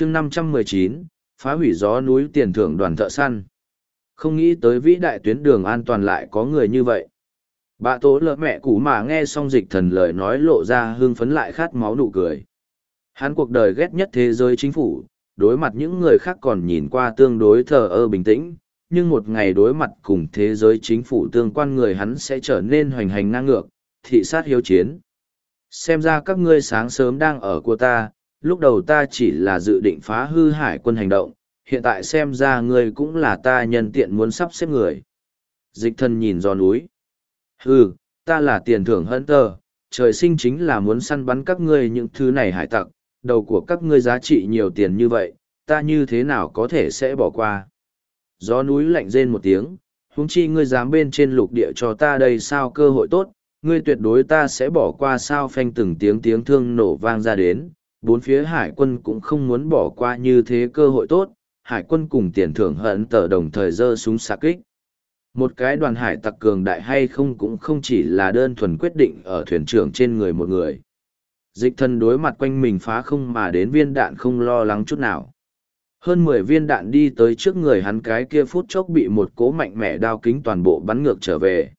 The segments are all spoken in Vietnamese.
chương năm trăm mười chín, phá hủy gió núi tiền thưởng đoàn thợ săn. Không nghĩ tới vĩ đại tuyến đường an toàn lại có người như vậy. Bà tố lợ mẹ cũ mà nghe xong dịch thần lời nói lộ ra hương phấn lại khát máu nụ cười. Hắn cuộc đời ghét nhất thế giới chính phủ, đối mặt những người khác còn nhìn qua tương đối thờ ơ bình tĩnh, nhưng một ngày đối mặt cùng thế giới chính phủ tương quan người hắn sẽ trở nên hoành hành ngang ngược, thị sát hiếu chiến. Xem ra các ngươi sáng sớm đang ở của ta lúc đầu ta chỉ là dự định phá hư hải quân hành động hiện tại xem ra ngươi cũng là ta nhân tiện muốn sắp xếp người. Dịch Thần nhìn do núi. Hừ, ta là tiền thưởng hân tờ, trời sinh chính là muốn săn bắn các ngươi những thứ này hải tặc đầu của các ngươi giá trị nhiều tiền như vậy ta như thế nào có thể sẽ bỏ qua? Gió núi lạnh rên một tiếng huống chi ngươi dám bên trên lục địa cho ta đây sao cơ hội tốt ngươi tuyệt đối ta sẽ bỏ qua sao phanh từng tiếng tiếng thương nổ vang ra đến bốn phía hải quân cũng không muốn bỏ qua như thế cơ hội tốt, hải quân cùng tiền thưởng hận tờ đồng thời giơ súng xạ kích. Một cái đoàn hải tặc cường đại hay không cũng không chỉ là đơn thuần quyết định ở thuyền trưởng trên người một người. Dịch thân đối mặt quanh mình phá không mà đến viên đạn không lo lắng chút nào. Hơn mười viên đạn đi tới trước người hắn cái kia phút chốc bị một cố mạnh mẽ đao kính toàn bộ bắn ngược trở về.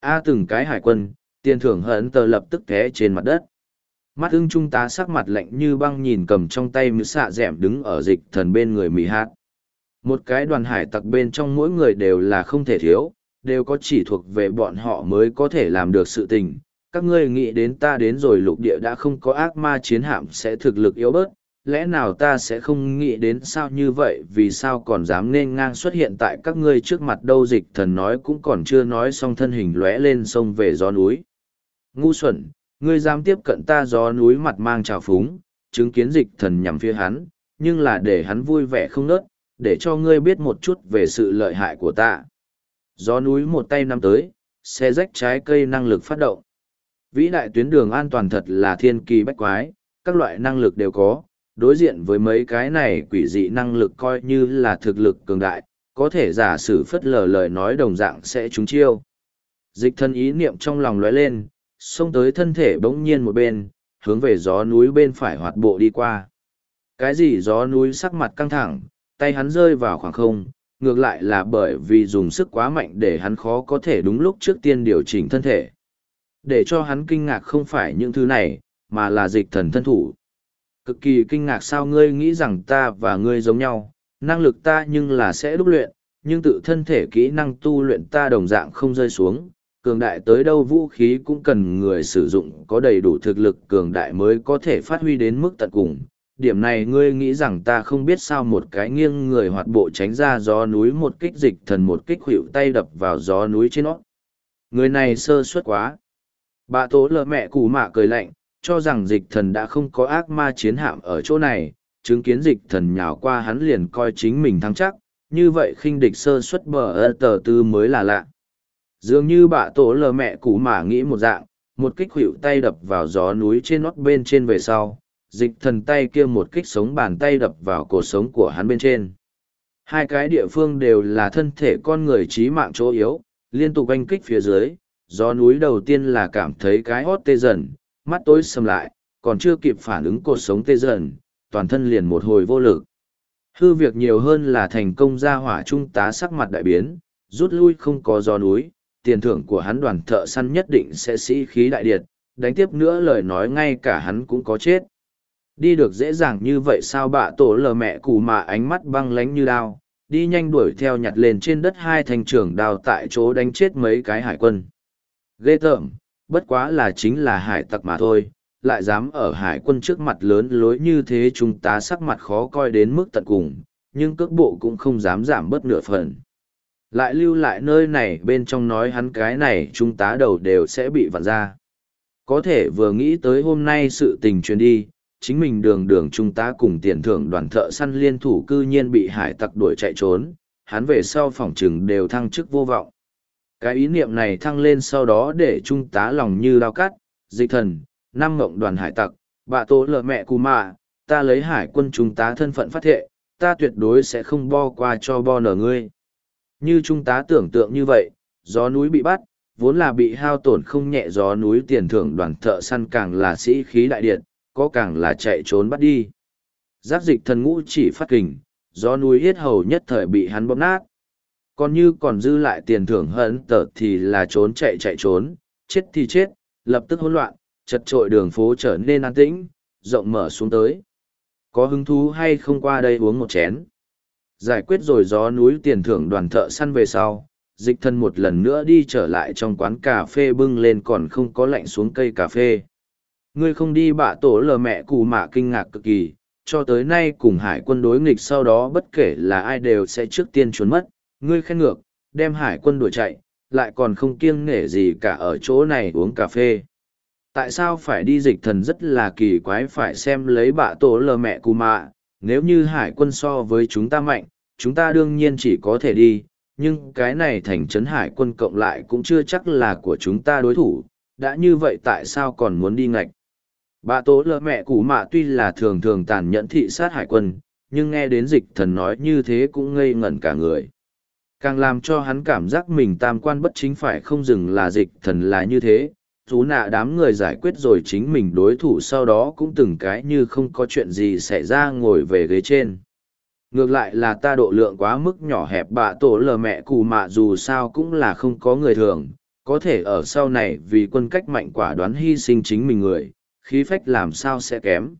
A từng cái hải quân, tiền thưởng hận tờ lập tức té trên mặt đất mắt ưng trung tá sắc mặt lạnh như băng nhìn cầm trong tay mứ xạ d ẻ m đứng ở dịch thần bên người mỹ hát. Một cái đoàn hải tặc bên trong mỗi người đều là không thể thiếu, đều có chỉ thuộc về bọn họ mới có thể làm được sự tình. Các ngươi nghĩ đến ta đến rồi lục địa đã không có ác ma chiến hạm sẽ thực lực yếu bớt, lẽ nào ta sẽ không nghĩ đến sao như vậy, vì sao còn dám nên ngang xuất hiện tại các ngươi trước mặt đâu? Dịch thần nói cũng còn chưa nói xong thân hình lóe lên sông về gió núi. Ngu xuẩn ngươi dám tiếp cận ta gió núi mặt mang trào phúng chứng kiến dịch thần nhằm phía hắn nhưng là để hắn vui vẻ không nớt để cho ngươi biết một chút về sự lợi hại của ta gió núi một tay nắm tới xe rách trái cây năng lực phát động vĩ đại tuyến đường an toàn thật là thiên kỳ bách quái các loại năng lực đều có đối diện với mấy cái này quỷ dị năng lực coi như là thực lực cường đại, có thể giả sử phất lờ lời nói đồng dạng sẽ trúng chiêu. Dịch thân ý niệm trong lòng lóe lên, xông tới thân thể bỗng nhiên một bên, hướng về gió núi bên phải hoạt bộ đi qua. Cái gì gió núi sắc mặt căng thẳng, tay hắn rơi vào khoảng không, ngược lại là bởi vì dùng sức quá mạnh để hắn khó có thể đúng lúc trước tiên điều chỉnh thân thể. Để cho hắn kinh ngạc không phải những thứ này, mà là dịch thần thân thủ cực kỳ kinh ngạc sao ngươi nghĩ rằng ta và ngươi giống nhau, năng lực ta nhưng là sẽ đúc luyện, nhưng tự thân thể kỹ năng tu luyện ta đồng dạng không rơi xuống, cường đại tới đâu vũ khí cũng cần người sử dụng có đầy đủ thực lực cường đại mới có thể phát huy đến mức tận cùng. Điểm này ngươi nghĩ rằng ta không biết sao một cái nghiêng người hoạt bộ tránh ra gió núi một kích dịch thần một kích hữu tay đập vào gió núi trên nó. Người này sơ suất quá. Bà tố lợ mẹ củ mạ cười lạnh, cho rằng dịch thần đã không có ác ma chiến hạm ở chỗ này, chứng kiến dịch thần nhào qua hắn liền coi chính mình thắng chắc, như vậy khinh địch sơ xuất bờ ơ tờ tư mới là lạ. Dường như bạ tổ lờ mẹ cụ mà nghĩ một dạng, một kích hữu tay đập vào gió núi trên nót bên trên về sau, dịch thần tay kia một kích sống bàn tay đập vào cổ sống của hắn bên trên. Hai cái địa phương đều là thân thể con người trí mạng chỗ yếu, liên tục anh kích phía dưới, gió núi đầu tiên là cảm thấy cái hót tê dần, mắt tối sầm lại, còn chưa kịp phản ứng cột sống tê dần, toàn thân liền một hồi vô lực. Hư việc nhiều hơn là thành công ra hỏa trung tá sắc mặt đại biến, rút lui không có gió núi, tiền thưởng của hắn đoàn thợ săn nhất định sẽ sĩ khí đại điệt, đánh tiếp nữa lời nói ngay cả hắn cũng có chết. Đi được dễ dàng như vậy sao bạ tổ lờ mẹ cù mà ánh mắt băng lánh như đao, đi nhanh đuổi theo nhặt lên trên đất hai thành trưởng đào tại chỗ đánh chết mấy cái hải quân. Ghê tởm, bất quá là chính là hải tặc mà thôi, lại dám ở hải quân trước mặt lớn lối như thế chúng ta sắc mặt khó coi đến mức tận cùng, nhưng cước bộ cũng không dám giảm bớt nửa phần. Lại lưu lại nơi này bên trong nói hắn cái này chúng tá đầu đều sẽ bị vặn ra. Có thể vừa nghĩ tới hôm nay sự tình truyền đi, chính mình đường đường chúng ta cùng tiền thưởng đoàn thợ săn liên thủ cư nhiên bị hải tặc đuổi chạy trốn, hắn về sau phòng trừng đều thăng chức vô vọng. Cái ý niệm này thăng lên sau đó để trung tá lòng như lao cắt, dịch thần, năm mộng đoàn hải tặc, bà tố lợ mẹ cù mạ, ta lấy hải quân trung tá thân phận phát thệ, ta tuyệt đối sẽ không bo qua cho bo nở ngươi. Như trung tá tưởng tượng như vậy, gió núi bị bắt, vốn là bị hao tổn không nhẹ gió núi tiền thưởng đoàn thợ săn càng là sĩ khí đại điện, có càng là chạy trốn bắt đi. Giác dịch thần ngũ chỉ phát kình, gió núi hết hầu nhất thời bị hắn bóp nát. Còn như còn dư lại tiền thưởng hận tở thì là trốn chạy chạy trốn, chết thì chết, lập tức hỗn loạn, chật trội đường phố trở nên an tĩnh, rộng mở xuống tới. Có hứng thú hay không qua đây uống một chén? Giải quyết rồi gió núi tiền thưởng đoàn thợ săn về sau, dịch thân một lần nữa đi trở lại trong quán cà phê bưng lên còn không có lạnh xuống cây cà phê. Ngươi không đi bạ tổ lờ mẹ cù mạ kinh ngạc cực kỳ, cho tới nay cùng hải quân đối nghịch sau đó bất kể là ai đều sẽ trước tiên trốn mất, ngươi khen ngược, đem hải quân đuổi chạy, lại còn không kiêng nể gì cả ở chỗ này uống cà phê. Tại sao phải đi dịch thần rất là kỳ quái phải xem lấy bạ tổ lờ mẹ cù mạ, nếu như hải quân so với chúng ta mạnh, chúng ta đương nhiên chỉ có thể đi, nhưng cái này thành trấn hải quân cộng lại cũng chưa chắc là của chúng ta đối thủ, đã như vậy tại sao còn muốn đi ngạch. Bà tố lỡ mẹ củ mạ tuy là thường thường tàn nhẫn thị sát hải quân, nhưng nghe đến dịch thần nói như thế cũng ngây ngẩn cả người. Càng làm cho hắn cảm giác mình tam quan bất chính phải không dừng là dịch thần là như thế, chú nạ đám người giải quyết rồi chính mình đối thủ sau đó cũng từng cái như không có chuyện gì xảy ra ngồi về ghế trên. Ngược lại là ta độ lượng quá mức nhỏ hẹp bạ tổ lờ mẹ cù mạ dù sao cũng là không có người thường, có thể ở sau này vì quân cách mạnh quả đoán hy sinh chính mình người, khí phách làm sao sẽ kém.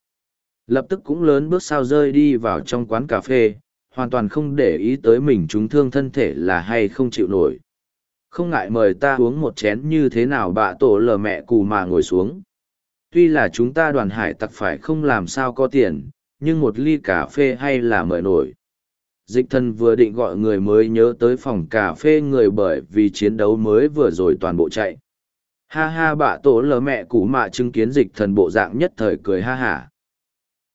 Lập tức cũng lớn bước sao rơi đi vào trong quán cà phê, hoàn toàn không để ý tới mình chúng thương thân thể là hay không chịu nổi. Không ngại mời ta uống một chén như thế nào bạ tổ lờ mẹ cù mà ngồi xuống. Tuy là chúng ta đoàn hải tặc phải không làm sao có tiền, nhưng một ly cà phê hay là mời nổi. Dịch thân vừa định gọi người mới nhớ tới phòng cà phê người bởi vì chiến đấu mới vừa rồi toàn bộ chạy. Ha ha bạ tổ lờ mẹ cũ mạ chứng kiến dịch thần bộ dạng nhất thời cười ha hả.